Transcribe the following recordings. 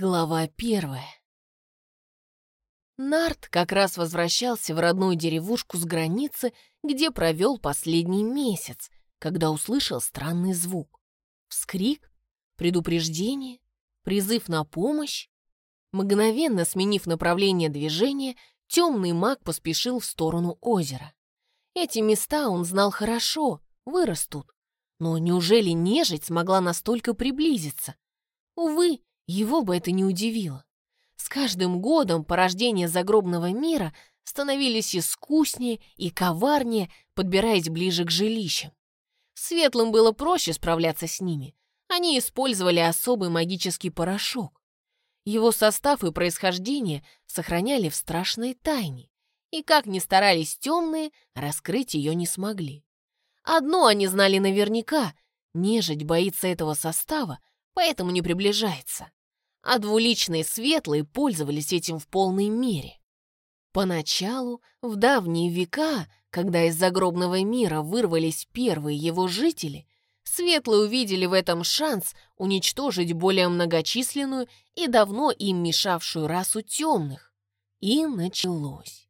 Глава первая. Нарт как раз возвращался в родную деревушку с границы, где провел последний месяц, когда услышал странный звук. Вскрик, предупреждение, призыв на помощь. Мгновенно сменив направление движения, темный маг поспешил в сторону озера. Эти места он знал хорошо, вырос тут. Но неужели нежить смогла настолько приблизиться? Увы, его бы это не удивило. С каждым годом порождения загробного мира становились искуснее и коварнее, подбираясь ближе к жилищам. Светлым было проще справляться с ними. Они использовали особый магический порошок. Его состав и происхождение сохраняли в страшной тайне. И как ни старались темные, раскрыть ее не смогли. Одно они знали наверняка — нежить боится этого состава, поэтому не приближается а двуличные светлые пользовались этим в полной мере. Поначалу, в давние века, когда из загробного мира вырвались первые его жители, светлые увидели в этом шанс уничтожить более многочисленную и давно им мешавшую расу темных. И началось.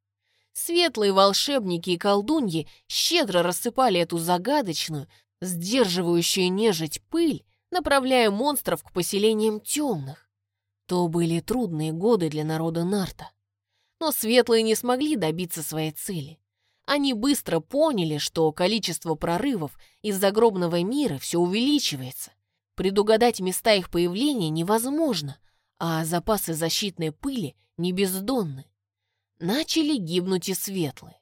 Светлые волшебники и колдуньи щедро рассыпали эту загадочную, сдерживающую нежить пыль, направляя монстров к поселениям темных. То были трудные годы для народа Нарта. Но светлые не смогли добиться своей цели. Они быстро поняли, что количество прорывов из загробного мира все увеличивается. Предугадать места их появления невозможно, а запасы защитной пыли не бездонны. Начали гибнуть и светлые.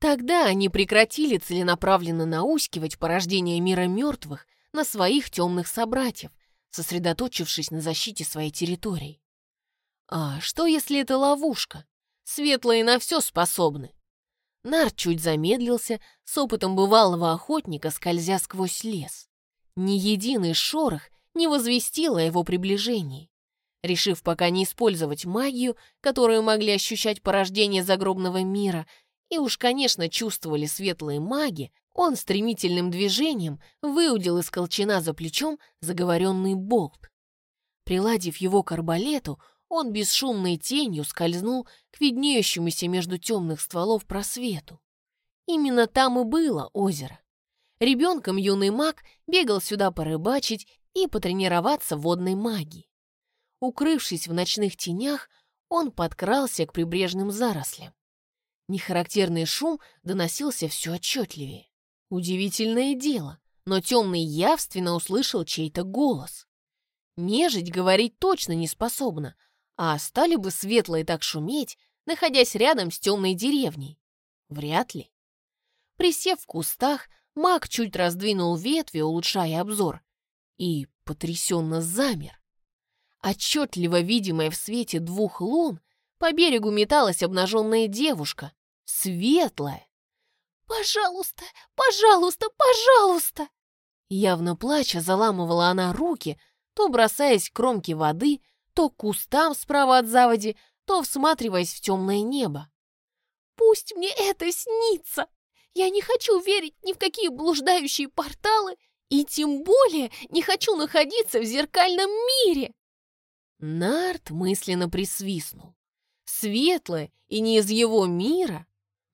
Тогда они прекратили целенаправленно наускивать порождение мира мертвых на своих темных собратьев сосредоточившись на защите своей территории. А что, если это ловушка? Светлые на все способны. Нар чуть замедлился, с опытом бывалого охотника, скользя сквозь лес. Ни единый шорох не возвестил о его приближении. Решив пока не использовать магию, которую могли ощущать порождение загробного мира, и уж, конечно, чувствовали светлые маги, он стремительным движением выудил из колчана за плечом заговоренный болт. Приладив его к арбалету, он бесшумной тенью скользнул к виднеющемуся между темных стволов просвету. Именно там и было озеро. Ребенком юный маг бегал сюда порыбачить и потренироваться в водной магии. Укрывшись в ночных тенях, он подкрался к прибрежным зарослям. Нехарактерный шум доносился все отчетливее. Удивительное дело, но темный явственно услышал чей-то голос. Нежить говорить точно не способна, а стали бы светлые так шуметь, находясь рядом с темной деревней? Вряд ли. Присев в кустах, маг чуть раздвинул ветви, улучшая обзор, и потрясенно замер. Отчетливо видимая в свете двух лун, по берегу металась обнаженная девушка, светлая, «Пожалуйста, пожалуйста, пожалуйста!» Явно плача, заламывала она руки, то бросаясь к кромке воды, то к кустам справа от заводи, то всматриваясь в темное небо. «Пусть мне это снится! Я не хочу верить ни в какие блуждающие порталы, и тем более не хочу находиться в зеркальном мире!» Нарт мысленно присвистнул. Светлое и не из его мира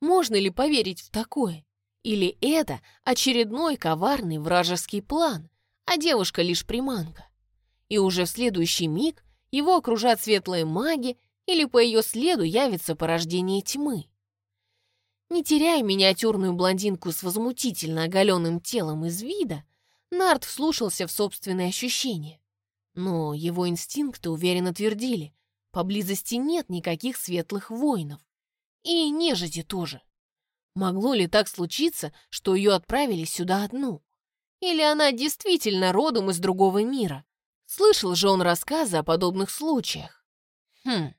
можно ли поверить в такое? Или это очередной коварный вражеский план, а девушка лишь приманка? И уже в следующий миг его окружат светлые маги, или по ее следу явится порождение тьмы. Не теряя миниатюрную блондинку с возмутительно оголенным телом из вида, Нарт вслушался в собственные ощущения. Но его инстинкты уверенно твердили, поблизости нет никаких светлых воинов. И нежити тоже. Могло ли так случиться, что ее отправили сюда одну? Или она действительно родом из другого мира? Слышал же он рассказы о подобных случаях. Хм,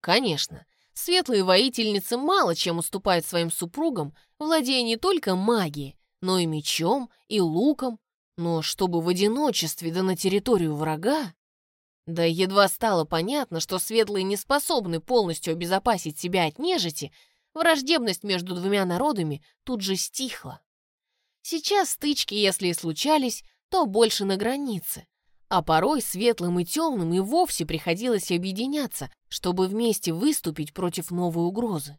конечно, светлые воительницы мало чем уступают своим супругам, владея не только магией, но и мечом, и луком. Но чтобы в одиночестве да на территорию врага... Да едва стало понятно, что светлые не способны полностью обезопасить себя от нежити, враждебность между двумя народами тут же стихла. Сейчас стычки, если и случались, то больше на границе, А порой светлым и темным и вовсе приходилось объединяться, чтобы вместе выступить против новой угрозы.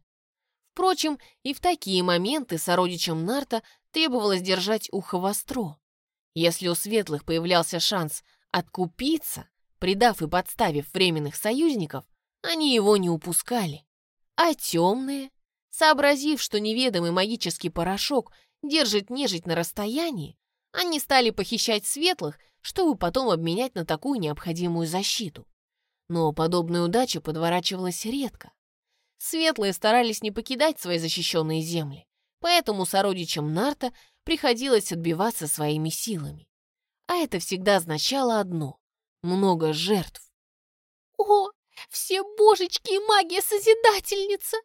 Впрочем, и в такие моменты сородичам Нарта требовалось держать ухо востро. Если у светлых появлялся шанс откупиться, предав и подставив временных союзников, они его не упускали. А темные, сообразив, что неведомый магический порошок держит нежить на расстоянии, они стали похищать светлых, чтобы потом обменять на такую необходимую защиту. Но подобная удача подворачивалась редко. Светлые старались не покидать свои защищенные земли, поэтому сородичам Нарта приходилось отбиваться своими силами. А это всегда означало одно — много жертв. «О, все божечки и магия-созидательница!»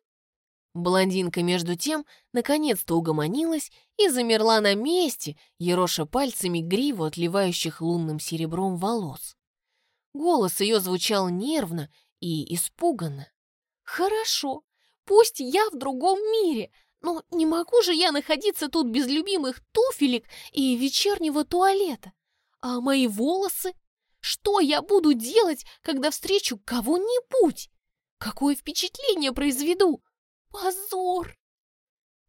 Блондинка, между тем, наконец-то угомонилась и замерла на месте, ероша пальцами гриву отливающих лунным серебром волос. Голос ее звучал нервно и испуганно. «Хорошо, пусть я в другом мире, но не могу же я находиться тут без любимых туфелек и вечернего туалета. А мои волосы? Что я буду делать, когда встречу кого-нибудь? Какое впечатление произведу? Позор!»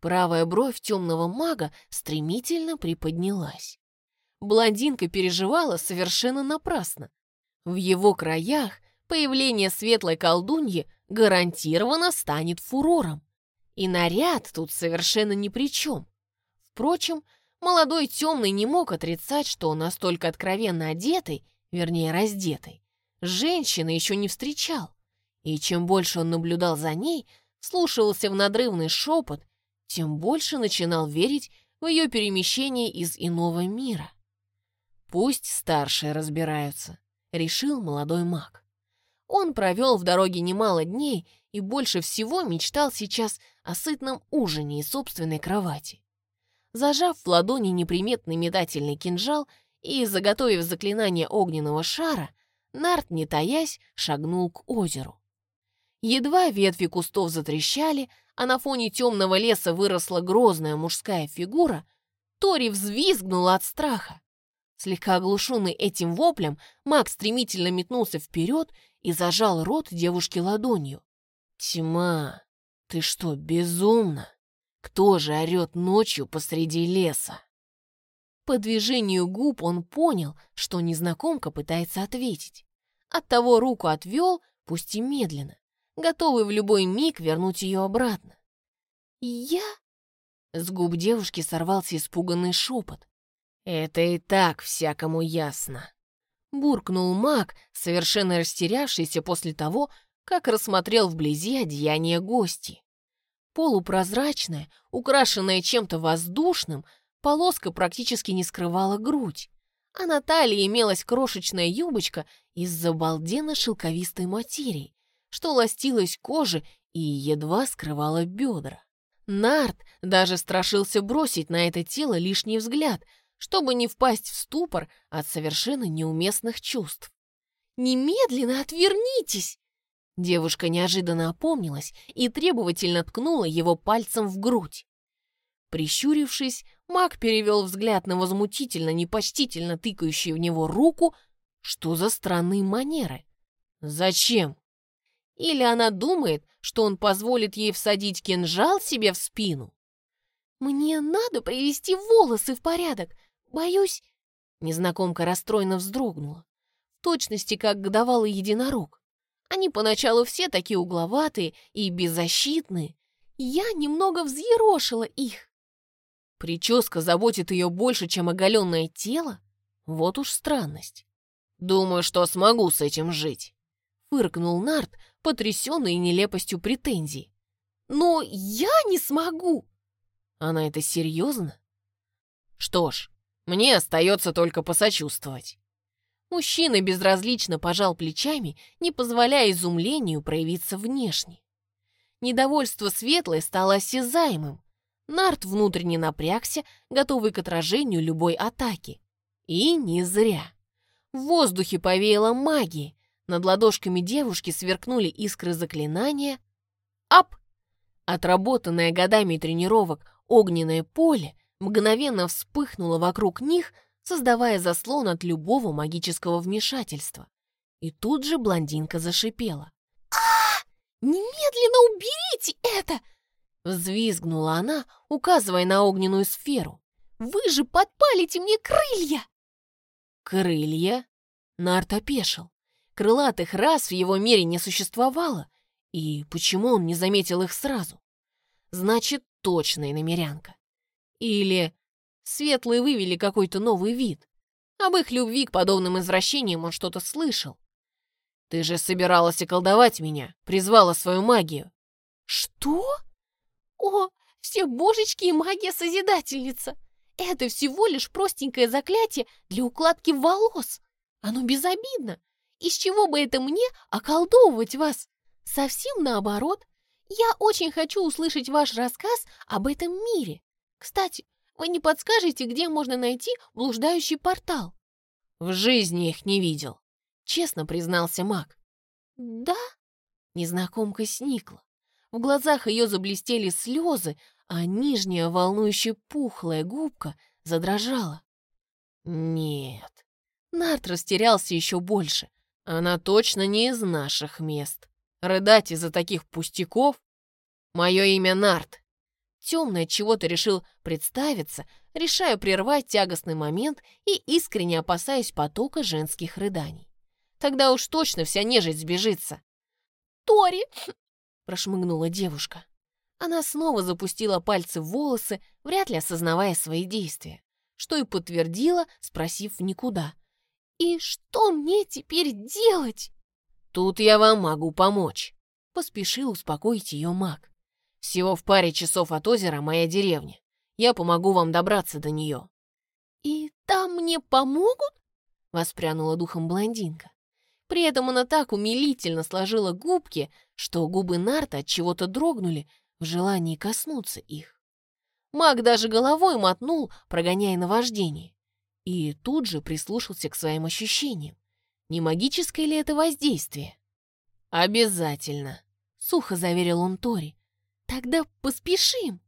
Правая бровь темного мага стремительно приподнялась. Блондинка переживала совершенно напрасно. В его краях появление светлой колдуньи гарантированно станет фурором. И наряд тут совершенно ни при чем. Впрочем, молодой темный не мог отрицать, что настолько откровенно одетый, вернее раздетый, женщины еще не встречал. И чем больше он наблюдал за ней, слушался в надрывный шепот, тем больше начинал верить в ее перемещение из иного мира. Пусть старшие разбираются, решил молодой маг. Он провел в дороге немало дней и больше всего мечтал сейчас о сытном ужине и собственной кровати. Зажав в ладони неприметный метательный кинжал и заготовив заклинание огненного шара, Нарт, не таясь, шагнул к озеру. Едва ветви кустов затрещали, а на фоне темного леса выросла грозная мужская фигура, Тори взвизгнула от страха. Слегка оглушенный этим воплем, маг стремительно метнулся вперед и зажал рот девушки ладонью. «Тьма, ты что, безумна? Кто же орет ночью посреди леса?» По движению губ он понял, что незнакомка пытается ответить. Оттого руку отвел, пусть и медленно готовый в любой миг вернуть ее обратно. «Я?» С губ девушки сорвался испуганный шепот. «Это и так всякому ясно», — буркнул маг, совершенно растерявшийся после того, как рассмотрел вблизи одеяние гости. Полупрозрачная, украшенная чем-то воздушным, полоска практически не скрывала грудь, а на талии имелась крошечная юбочка из забалденно шелковистой материи, что ластилась коже и едва скрывала бедра. Нарт даже страшился бросить на это тело лишний взгляд, чтобы не впасть в ступор от совершенно неуместных чувств. «Немедленно отвернитесь!» Девушка неожиданно опомнилась и требовательно ткнула его пальцем в грудь. Прищурившись, маг перевел взгляд на возмутительно, непочтительно тыкающую в него руку. Что за странные манеры? Зачем? Или она думает, что он позволит ей всадить кинжал себе в спину? «Мне надо привести волосы в порядок. Боюсь...» Незнакомка расстроенно вздрогнула. В точности, как годовалый единорог. Они поначалу все такие угловатые и беззащитные. Я немного взъерошила их. Прическа заботит ее больше, чем оголенное тело? Вот уж странность. Думаю, что смогу с этим жить. Фыркнул Нарт, потрясенный нелепостью претензий. «Но я не смогу!» Она это серьезно? Что ж, мне остается только посочувствовать. Мужчина безразлично пожал плечами, не позволяя изумлению проявиться внешне. Недовольство светлое стало осязаемым. Нарт внутренне напрягся, готовый к отражению любой атаки. И не зря. В воздухе повеяло магией, над ладошками девушки сверкнули искры заклинания. Ап! Отработанное годами тренировок огненное поле мгновенно вспыхнуло вокруг них, создавая заслон от любого магического вмешательства. И тут же блондинка зашипела. а Немедленно уберите это!» Взвизгнула она, указывая на огненную сферу. «Вы же подпалите мне крылья!» «Крылья?» Нарт опешил. Крылатых рас в его мире не существовало. И почему он не заметил их сразу? Значит, точная намерянка. Или светлые вывели какой-то новый вид. Об их любви к подобным извращениям он что-то слышал. «Ты же собиралась околдовать меня, призвала свою магию». «Что? О, все божечки и магия-созидательница! Это всего лишь простенькое заклятие для укладки волос. Оно безобидно. Из чего бы это мне околдовывать вас? Совсем наоборот. Я очень хочу услышать ваш рассказ об этом мире. Кстати, вы не подскажете, где можно найти блуждающий портал? В жизни их не видел, честно признался маг. Да? Незнакомка сникла. В глазах ее заблестели слезы, а нижняя волнующе пухлая губка задрожала. Нет. Нарт растерялся еще больше. Она точно не из наших мест. Рыдать из-за таких пустяков? Мое имя Нарт. Темный чего-то решил представиться, решая прервать тягостный момент и искренне опасаясь потока женских рыданий. Тогда уж точно вся нежить сбежится. «Тори!» — прошмыгнула девушка. Она снова запустила пальцы в волосы, вряд ли осознавая свои действия, что и подтвердила, спросив никуда. «И что мне теперь делать?» «Тут я вам могу помочь», — поспешил успокоить ее маг. «Всего в паре часов от озера моя деревня. Я помогу вам добраться до нее». «И там мне помогут?» — воспрянула духом блондинка. При этом она так умилительно сложила губки, что губы Нарта от чего-то дрогнули в желании коснуться их. Маг даже головой мотнул, прогоняя наваждение, и тут же прислушался к своим ощущениям. Не магическое ли это воздействие? «Обязательно», — сухо заверил он Тори. «Тогда поспешим».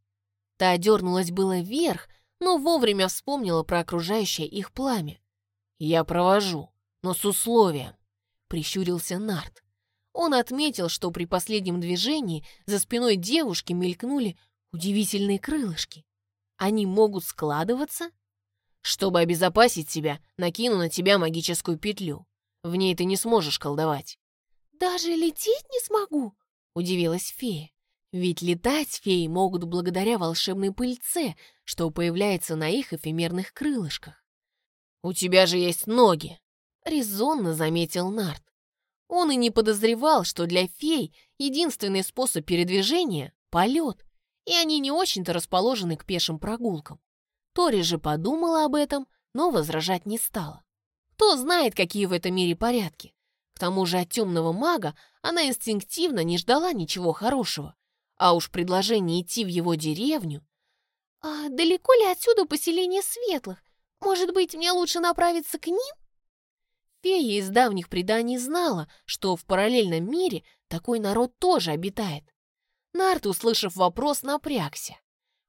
Та дернулась было вверх, но вовремя вспомнила про окружающее их пламя. «Я провожу, но с условием», — прищурился Нарт. Он отметил, что при последнем движении за спиной девушки мелькнули удивительные крылышки. Они могут складываться? Чтобы обезопасить себя, накину на тебя магическую петлю. В ней ты не сможешь колдовать». «Даже лететь не смогу?» — удивилась фея. Ведь летать феи могут благодаря волшебной пыльце, что появляется на их эфемерных крылышках. «У тебя же есть ноги!» — резонно заметил Нарт. Он и не подозревал, что для фей единственный способ передвижения — полет, и они не очень-то расположены к пешим прогулкам. Тори же подумала об этом, но возражать не стала. Кто знает, какие в этом мире порядки. К тому же от темного мага она инстинктивно не ждала ничего хорошего. А уж предложение идти в его деревню... «А далеко ли отсюда поселение светлых? Может быть, мне лучше направиться к ним?» Фея из давних преданий знала, что в параллельном мире такой народ тоже обитает. Нарт, услышав вопрос, напрягся.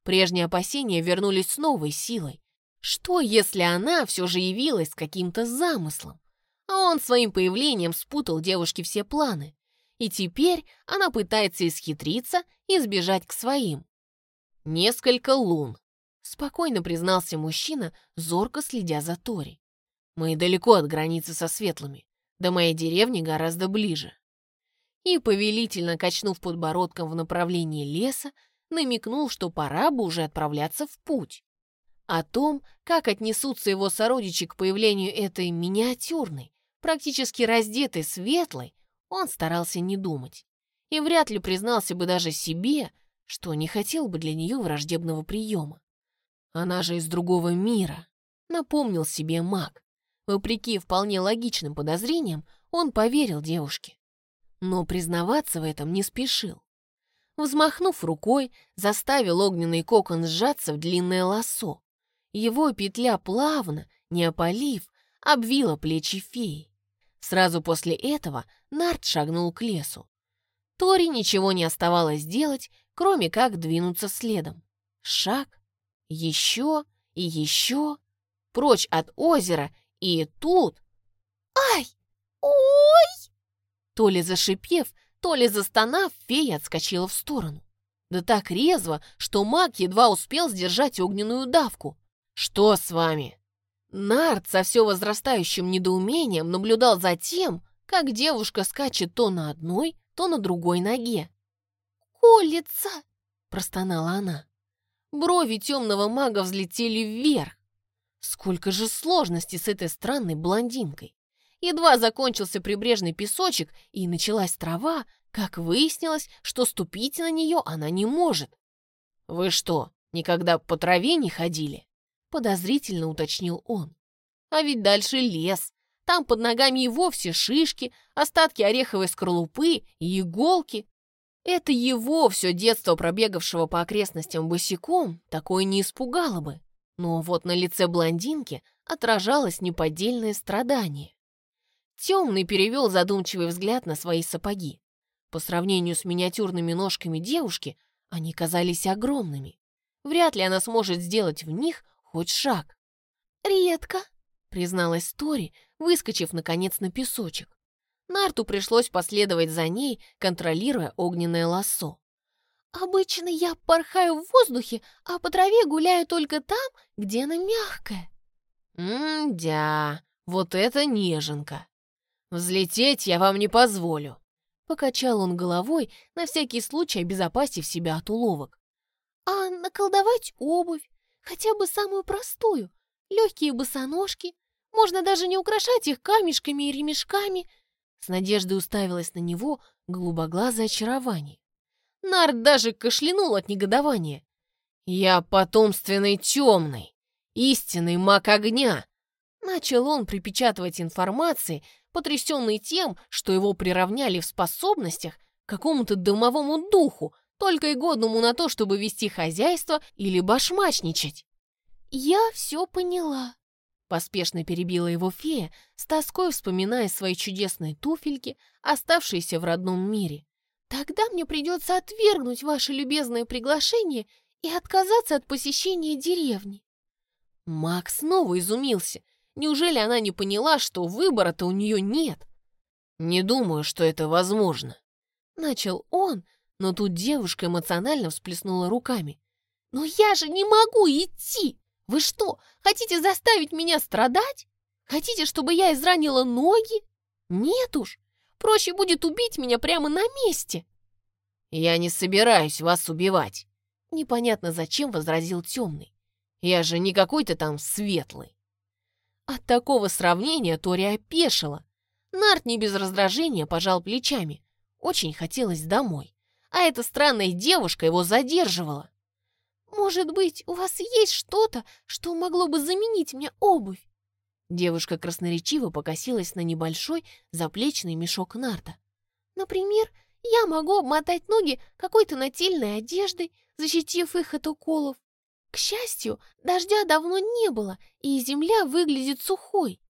Прежние опасения вернулись с новой силой. Что, если она все же явилась с каким-то замыслом? А он своим появлением спутал девушке все планы. И теперь она пытается исхитриться и сбежать к своим. Несколько лун, спокойно признался мужчина, зорко следя за Тори. Мы далеко от границы со светлыми, до моей деревни гораздо ближе. И, повелительно качнув подбородком в направлении леса, намекнул, что пора бы уже отправляться в путь. О том, как отнесутся его сородичи к появлению этой миниатюрной, практически раздетой светлой, он старался не думать. И вряд ли признался бы даже себе, что не хотел бы для нее враждебного приема. Она же из другого мира, напомнил себе маг. Вопреки вполне логичным подозрениям, он поверил девушке. Но признаваться в этом не спешил. Взмахнув рукой, заставил огненный кокон сжаться в длинное лосо, его петля плавно, не опалив, обвила плечи феи. Сразу после этого Нарт шагнул к лесу. Тори ничего не оставалось делать, кроме как двинуться следом. Шаг, еще и еще. прочь от озера, и тут... Ай! Ой! То ли зашипев, то ли застонав, фея отскочила в сторону. Да так резво, что маг едва успел сдержать огненную давку. «Что с вами?» Нарт со все возрастающим недоумением наблюдал за тем, как девушка скачет то на одной, то на другой ноге. «Колется!» – простонала она. Брови темного мага взлетели вверх. Сколько же сложностей с этой странной блондинкой. Едва закончился прибрежный песочек и началась трава, как выяснилось, что ступить на нее она не может. «Вы что, никогда по траве не ходили?» Подозрительно уточнил он. «А ведь дальше лес. Там под ногами и вовсе шишки, остатки ореховой скорлупы и иголки. Это его все детство пробегавшего по окрестностям босиком такое не испугало бы. Но вот на лице блондинки отражалось неподдельное страдание. Темный перевел задумчивый взгляд на свои сапоги. По сравнению с миниатюрными ножками девушки, они казались огромными. Вряд ли она сможет сделать в них хоть шаг. «Редко», — призналась Тори, выскочив, наконец, на песочек. Нарту пришлось последовать за ней, контролируя огненное лассо. «Обычно я порхаю в воздухе, а по траве гуляю только там, где она мягкая». «М-дя, вот это неженка! Взлететь я вам не позволю!» Покачал он головой, на всякий случай обезопасив себя от уловок. «А наколдовать обувь? Хотя бы самую простую. Легкие босоножки. Можно даже не украшать их камешками и ремешками. С надеждой уставилась на него голубоглазое очарование. Нард даже кашлянул от негодования. «Я потомственный темный, истинный маг огня!» Начал он припечатывать информации, потрясенный тем, что его приравняли в способностях к какому-то домовому духу, только и годному на то, чтобы вести хозяйство или башмачничать. «Я все поняла», Поспешно перебила его фея, с тоской вспоминая свои чудесные туфельки, оставшиеся в родном мире. «Тогда мне придется отвергнуть ваше любезное приглашение и отказаться от посещения деревни». Макс снова изумился. Неужели она не поняла, что выбора-то у нее нет? «Не думаю, что это возможно», — начал он, но тут девушка эмоционально всплеснула руками. «Но я же не могу идти!» Вы что, хотите заставить меня страдать? Хотите, чтобы я изранила ноги? Нет уж, проще будет убить меня прямо на месте. Я не собираюсь вас убивать. Непонятно зачем возразил темный. Я же не какой-то там светлый. От такого сравнения Тори опешила. Нарт не без раздражения пожал плечами. Очень хотелось домой. А эта странная девушка его задерживала. «Может быть, у вас есть что-то, что могло бы заменить мне обувь?» Девушка красноречиво покосилась на небольшой заплечный мешок нарта. «Например, я могу обмотать ноги какой-то нательной одеждой, защитив их от уколов. К счастью, дождя давно не было, и земля выглядит сухой».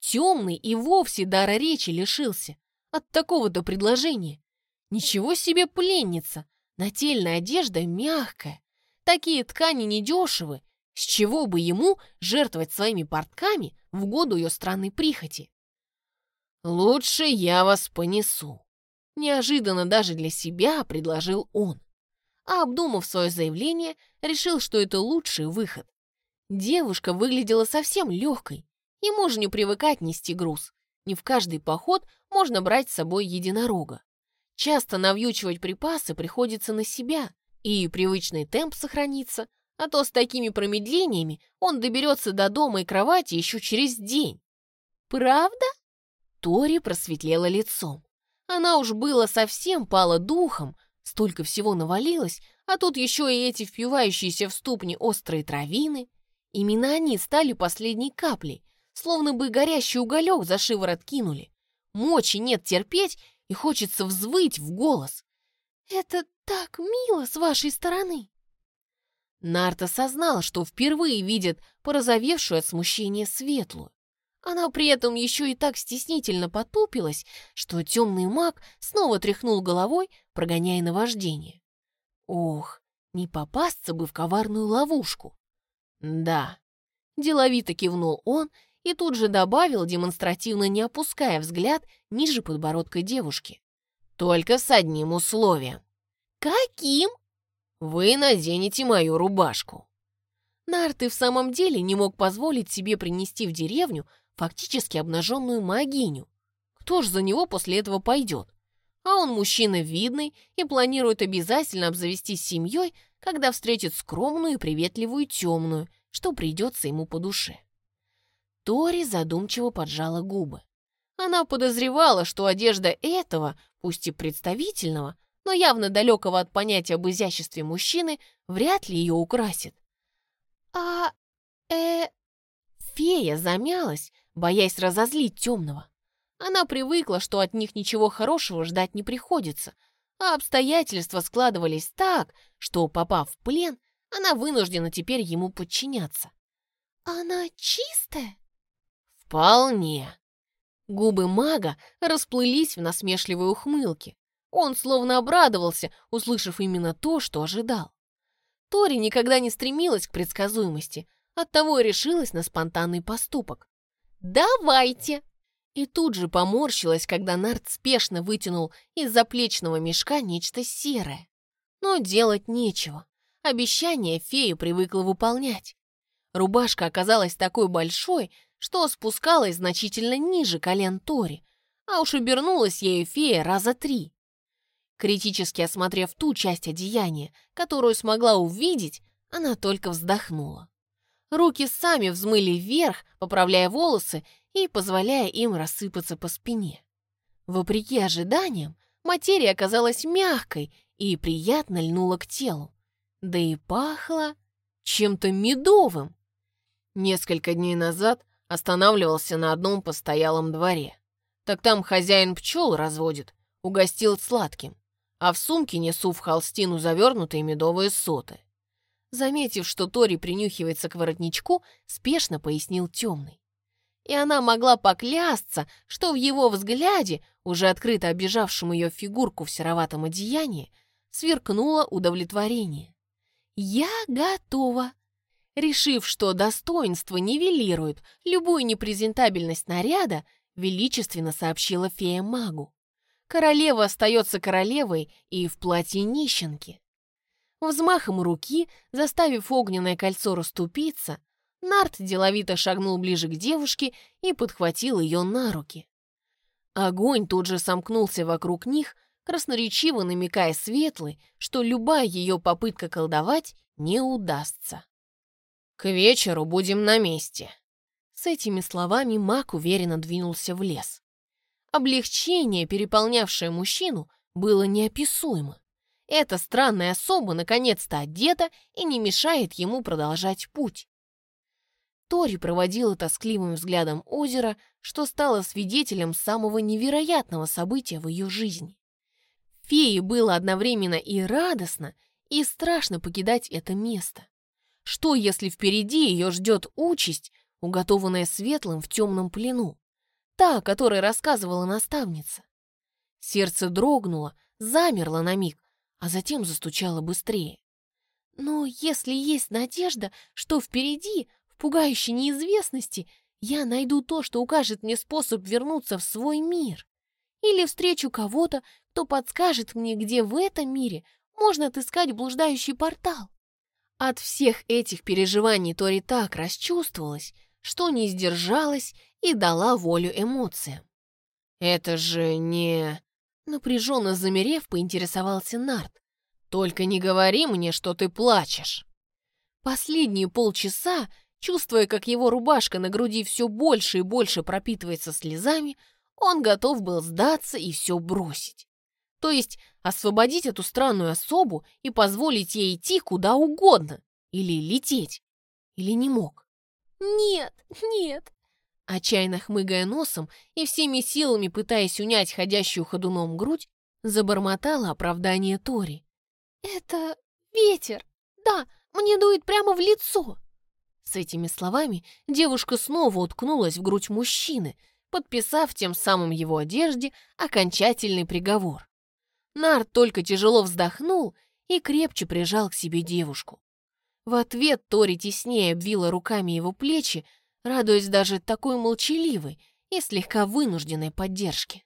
Темный и вовсе дара речи лишился от такого-то предложения. Ничего себе пленница! Нательная одежда мягкая, Такие ткани недешевы, с чего бы ему жертвовать своими портками в году ее странной прихоти? «Лучше я вас понесу», — неожиданно даже для себя предложил он. А обдумав свое заявление, решил, что это лучший выход. Девушка выглядела совсем легкой, ему же не привыкать нести груз. Не в каждый поход можно брать с собой единорога. Часто навьючивать припасы приходится на себя, и привычный темп сохранится, а то с такими промедлениями он доберется до дома и кровати еще через день. «Правда?» Тори просветлела лицом. Она уж было совсем пала духом, столько всего навалилось, а тут еще и эти впивающиеся в ступни острые травины. Именно они стали последней каплей, словно бы горящий уголек за шиворот кинули. Мочи нет терпеть, и хочется взвыть в голос. «Это так мило с вашей стороны!» Нарта осознала, что впервые видит порозовевшую от смущения светлую. Она при этом еще и так стеснительно потупилась, что темный маг снова тряхнул головой, прогоняя наваждение. Ох, не попасться бы в коварную ловушку. Да, Деловито кивнул он и тут же добавил, демонстративно не опуская взгляд ниже подбородка девушки. «Только с одним условием». «Каким?» «Вы наденете мою рубашку». Нарт в самом деле не мог позволить себе принести в деревню фактически обнаженную магиню. Кто ж за него после этого пойдет? А он мужчина видный и планирует обязательно обзавестись семьей, когда встретит скромную и приветливую темную, что придется ему по душе. Тори задумчиво поджала губы. Она подозревала, что одежда этого, пусть и представительного, но явно далекого от понятия об изяществе мужчины, вряд ли ее украсит. «А... э...» Фея замялась, боясь разозлить темного. Она привыкла, что от них ничего хорошего ждать не приходится, а обстоятельства складывались так, что, попав в плен, она вынуждена теперь ему подчиняться. «Она чистая?» «Вполне». Губы мага расплылись в насмешливой ухмылке. Он словно обрадовался, услышав именно то, что ожидал. Тори никогда не стремилась к предсказуемости, оттого и решилась на спонтанный поступок. «Давайте!» И тут же поморщилась, когда Нарт спешно вытянул из заплечного мешка нечто серое. Но делать нечего. Обещание фея привыкла выполнять. Рубашка оказалась такой большой, что спускалась значительно ниже колен Тори, а уж обернулась ею фея раза три. Критически осмотрев ту часть одеяния, которую смогла увидеть, она только вздохнула. Руки сами взмыли вверх, поправляя волосы и позволяя им рассыпаться по спине. Вопреки ожиданиям, материя оказалась мягкой и приятно льнула к телу да и пахло чем-то медовым. Несколько дней назад останавливался на одном постоялом дворе. Так там хозяин пчел разводит, угостил сладким, а в сумке несу в холстину завернутые медовые соты. Заметив, что Тори принюхивается к воротничку, спешно пояснил темный. И она могла поклясться, что в его взгляде, уже открыто обижавшему ее фигурку в сероватом одеянии, сверкнуло удовлетворение. «Я готова!» Решив, что достоинство нивелирует любую непрезентабельность наряда, величественно сообщила фея магу. Королева остается королевой и в платье нищенки. Взмахом руки, заставив огненное кольцо расступиться, Нарт деловито шагнул ближе к девушке и подхватил ее на руки. Огонь тут же сомкнулся вокруг них, красноречиво намекая Светлой, что любая ее попытка колдовать не удастся. «К вечеру будем на месте». С этими словами маг уверенно двинулся в лес. Облегчение, переполнявшее мужчину, было неописуемо. Эта странная особа наконец-то одета и не мешает ему продолжать путь. Тори проводила тоскливым взглядом озеро, что стало свидетелем самого невероятного события в ее жизни. Фее было одновременно и радостно, и страшно покидать это место. Что, если впереди ее ждет участь, уготованная светлым в темном плену? Та, о которой рассказывала наставница. Сердце дрогнуло, замерло на миг, а затем застучало быстрее. Но если есть надежда, что впереди, в пугающей неизвестности, я найду то, что укажет мне способ вернуться в свой мир. Или встречу кого-то, кто подскажет мне, где в этом мире можно отыскать блуждающий портал. От всех этих переживаний Тори так расчувствовалась, что не сдержалась и дала волю эмоциям. «Это же не...» Напряженно замерев, поинтересовался Нарт. «Только не говори мне, что ты плачешь!» Последние полчаса, чувствуя, как его рубашка на груди все больше и больше пропитывается слезами, он готов был сдаться и все бросить. То есть освободить эту странную особу и позволить ей идти куда угодно. Или лететь. Или не мог. «Нет, нет!» Отчаянно хмыгая носом и всеми силами пытаясь унять ходящую ходуном грудь, забормотала оправдание Тори. «Это ветер. Да, мне дует прямо в лицо!» С этими словами девушка снова уткнулась в грудь мужчины, подписав тем самым его одежде окончательный приговор. Нар только тяжело вздохнул и крепче прижал к себе девушку. В ответ Тори теснее обвила руками его плечи, радуясь даже такой молчаливой и слегка вынужденной поддержке.